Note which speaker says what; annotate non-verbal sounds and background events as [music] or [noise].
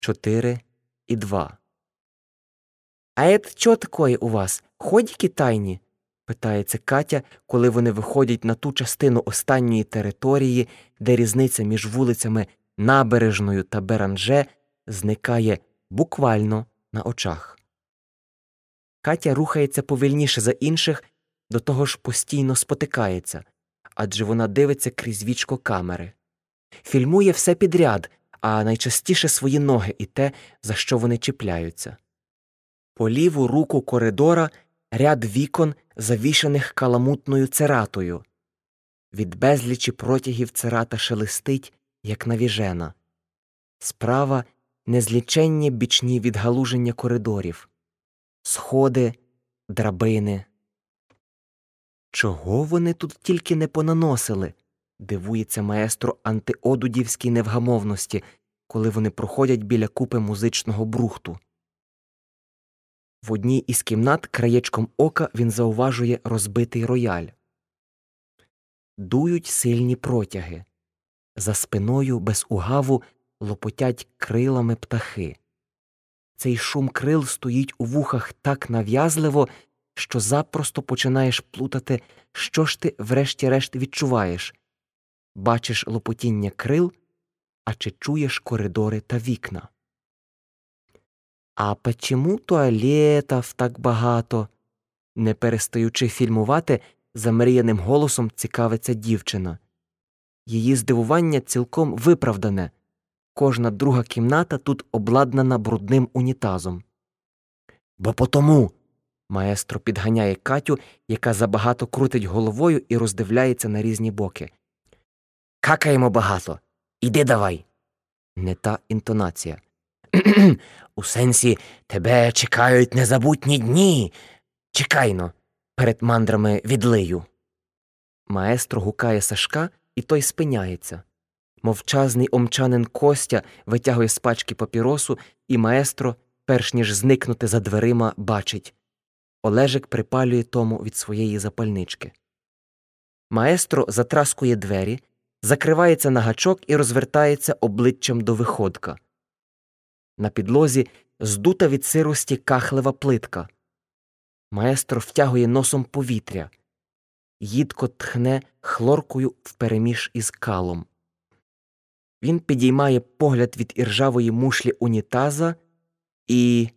Speaker 1: чотири і два. А это чого такое у вас? Ходики тайні? питається Катя, коли вони виходять на ту частину останньої території, де різниця між вулицями Набережною та Беранже зникає буквально на очах. Катя рухається повільніше за інших, до того ж постійно спотикається, адже вона дивиться крізь вічко камери. Фільмує все підряд, а найчастіше свої ноги і те, за що вони чіпляються. По ліву руку коридора ряд вікон, завішаних каламутною цератою. Від безлічі протягів церата шелестить, як навіжена. Справа незліченні бічні відгалуження коридорів, сходи, драбини. Чого вони тут тільки не понаносили? Дивується маестро антиодудівській невгамовності, коли вони проходять біля купи музичного брухту. В одній із кімнат краєчком ока він зауважує розбитий рояль. Дують сильні протяги. За спиною без угаву лопотять крилами птахи. Цей шум крил стоїть у вухах так нав'язливо, що запросто починаєш плутати, що ж ти врешті-решт відчуваєш бачиш лопотіння крил, а чи чуєш коридори та вікна. А почему туалетів так багато? не перестаючи фільмувати, замріяним голосом цікавиться дівчина. Її здивування цілком виправдане. Кожна друга кімната тут обладнана брудним унітазом. Бо потому. Маестро підганяє Катю, яка забагато крутить головою і роздивляється на різні боки. Какаємо багато. Іди давай. Не та інтонація. [clears throat] У сенсі тебе чекають незабутні дні. Чекай-но, перед мандрами відлию. Маестро гукає Сашка, і той спиняється. Мовчазний омчанин Костя витягує з пачки папіросу, і маестро, перш ніж зникнути за дверима, бачить. Олежик припалює тому від своєї запальнички. Маестро затраскує двері, закривається на гачок і розвертається обличчям до виходка. На підлозі здута від сирості кахлева плитка. Маестро втягує носом повітря, їдко тхне хлоркою впереміж із калом. Він підіймає погляд від іржавої мушлі унітаза і